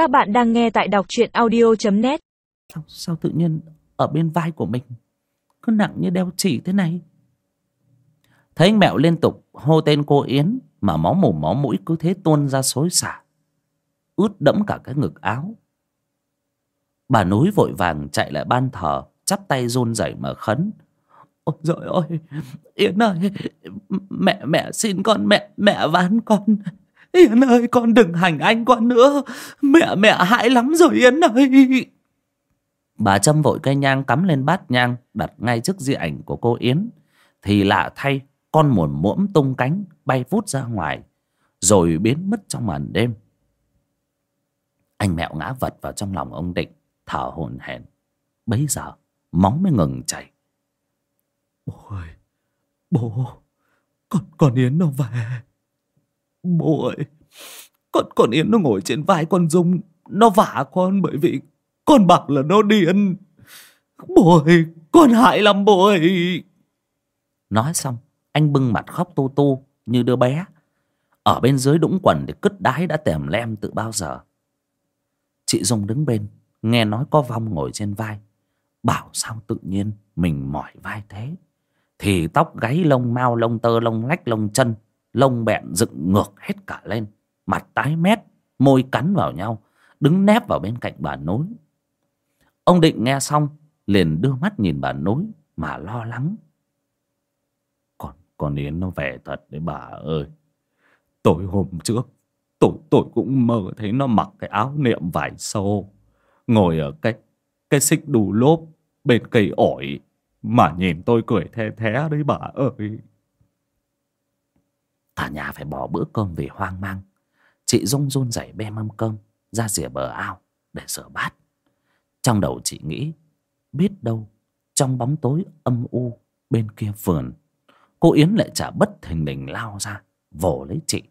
Các bạn đang nghe tại đọc truyện audio.net sao, sao tự nhiên ở bên vai của mình cứ nặng như đeo chỉ thế này? Thấy anh mẹo liên tục hô tên cô yến mà máu mồm máu mũi cứ thế tuôn ra xối xả ướt đẫm cả cái ngực áo. Bà núi vội vàng chạy lại ban thờ chắp tay run rẩy mà khấn. Ôi trời ơi yến ơi mẹ mẹ xin con mẹ mẹ ván con yến ơi, con đừng hành anh con nữa. Mẹ mẹ hại lắm rồi yến ơi. Bà châm vội cây nhang cắm lên bát nhang, đặt ngay trước di ảnh của cô yến. Thì lạ thay, con mồn muỗm tung cánh, bay vút ra ngoài, rồi biến mất trong màn đêm. Anh mẹo ngã vật vào trong lòng ông định, thở hồn hển. Bấy giờ, máu mới ngừng chảy. Bố ơi, bố, con con yến nó về bố ơi, con con yến nó ngồi trên vai con dung, nó vả con bởi vì con bảo là nó điên. Bố ơi, con hại lắm bố ơi. Nói xong, anh bưng mặt khóc tu tu như đứa bé. Ở bên dưới đũng quần để cứt đái đã tèm lem từ bao giờ. Chị dung đứng bên, nghe nói có vong ngồi trên vai. Bảo sao tự nhiên mình mỏi vai thế? Thì tóc gáy lông mau, lông tơ, lông lách, lông chân lông bẹn dựng ngược hết cả lên, mặt tái mét, môi cắn vào nhau, đứng nép vào bên cạnh bà nối. Ông định nghe xong, liền đưa mắt nhìn bà nối mà lo lắng. Còn con yến nó về thật đấy bà ơi. Tối hôm trước tôi tôi cũng mơ thấy nó mặc cái áo niệm vải sâu ngồi ở cái cái xích đù lốp bên cây ổi mà nhìn tôi cười the thé đấy bà ơi nhà phải bỏ bữa cơm vì hoang mang. Chị dung run rẩy bê mâm cơm, ra rìa bờ ao để rửa bát. Trong đầu chị nghĩ, biết đâu trong bóng tối âm u bên kia vườn, cô yến lại chả bất thình lình lao ra, vồ lấy chị,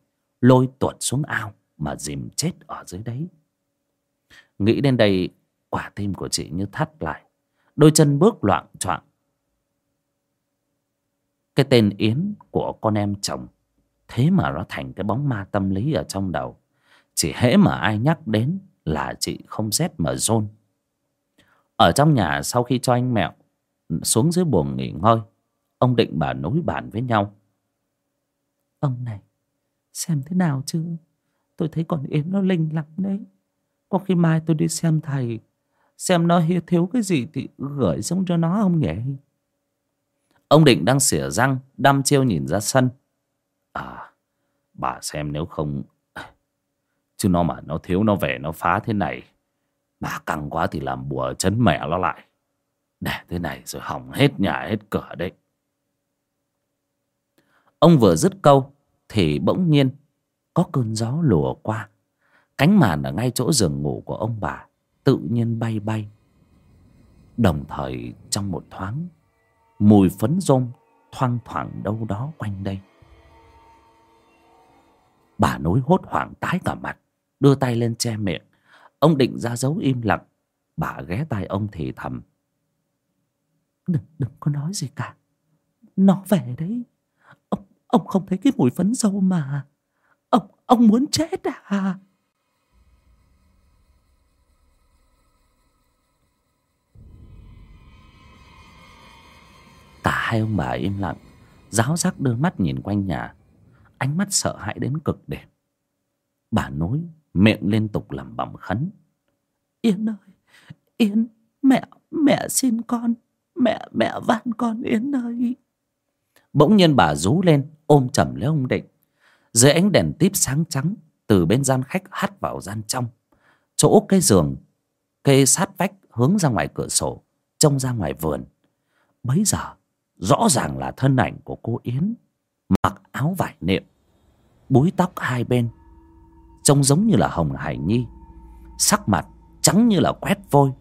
lôi tuột xuống ao mà dìm chết ở dưới đấy. Nghĩ đến đây, quả tim của chị như thắt lại, đôi chân bước loạn choạng. Cái tên yến của con em chồng thế mà nó thành cái bóng ma tâm lý ở trong đầu. Chỉ hễ mà ai nhắc đến là chị không rét mà rôn ở trong nhà sau khi cho anh mẹo, xuống dưới buồng nghỉ ngơi, ông định bà nối bàn với nhau. Ông này, xem thế nào chứ? Tôi thấy con yến nó linh lắm đấy. Có khi mai tôi đi xem thầy, xem nó thiếu cái gì thì gửi xuống cho nó ông nhỉ? Ông định đang xỉa răng, đăm chiêu nhìn ra sân bà xem nếu không. Chứ nó mà nó thiếu, nó về, nó phá thế này, bà căng quá thì làm bùa chấn mẹ nó lại. Để thế này rồi hỏng hết nhà, hết cửa đấy. Ông vừa dứt câu thì bỗng nhiên có cơn gió lùa qua. Cánh màn ở ngay chỗ giường ngủ của ông bà tự nhiên bay bay. Đồng thời trong một thoáng, mùi phấn rôm thoang thoảng đâu đó quanh đây bà nối hốt hoảng tái cả mặt, đưa tay lên che miệng. Ông định ra dấu im lặng. Bà ghé tay ông thì thầm. Đừng đừng có nói gì cả. Nó về đấy. Ông ông không thấy cái mùi phấn dâu mà. Ông ông muốn chết à? Cả hai ông bà im lặng, giáo giác đưa mắt nhìn quanh nhà ánh mắt sợ hãi đến cực điểm. Bà nối miệng liên tục làm bẩm khấn. Yến ơi yến mẹ mẹ xin con, mẹ mẹ van con yến ơi. Bỗng nhiên bà rú lên, ôm chầm lấy ông định. Dưới ánh đèn típ sáng trắng từ bên gian khách hắt vào gian trong, chỗ cái giường kê sát vách hướng ra ngoài cửa sổ, trông ra ngoài vườn. Bấy giờ, rõ ràng là thân ảnh của cô yến, mặc áo vải niệm búi tóc hai bên, trông giống như là hồng hải nhi. Sắc mặt trắng như là quét vôi,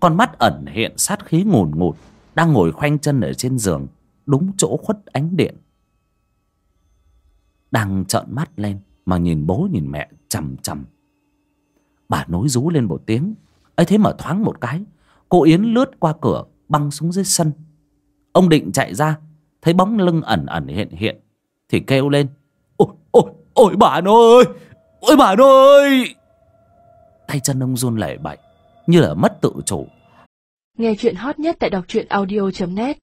con mắt ẩn hiện sát khí ngùn ngụt, đang ngồi khoanh chân ở trên giường, đúng chỗ khuất ánh điện. Đang trợn mắt lên mà nhìn bố nhìn mẹ chằm chằm. Bà nối rú lên một tiếng, ấy thế mà thoáng một cái, cô yến lướt qua cửa, băng xuống dưới sân. Ông định chạy ra, thấy bóng lưng ẩn ẩn hiện hiện, thì kêu lên ôi ôi ôi bà nó ơi! Ôi bà nó ơi! Tay chân ông run lẩy bẩy như là mất tự chủ. Nghe chuyện hot nhất tại đọc truyện audio.net